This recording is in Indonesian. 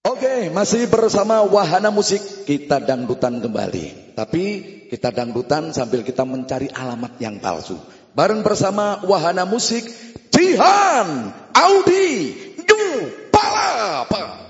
Oke, masih bersama Wahana Musik kita dangdutan kembali. Tapi kita dangdutan sambil kita mencari alamat yang palsu. Bareng bersama Wahana Musik Jihan Audi Du Palapa.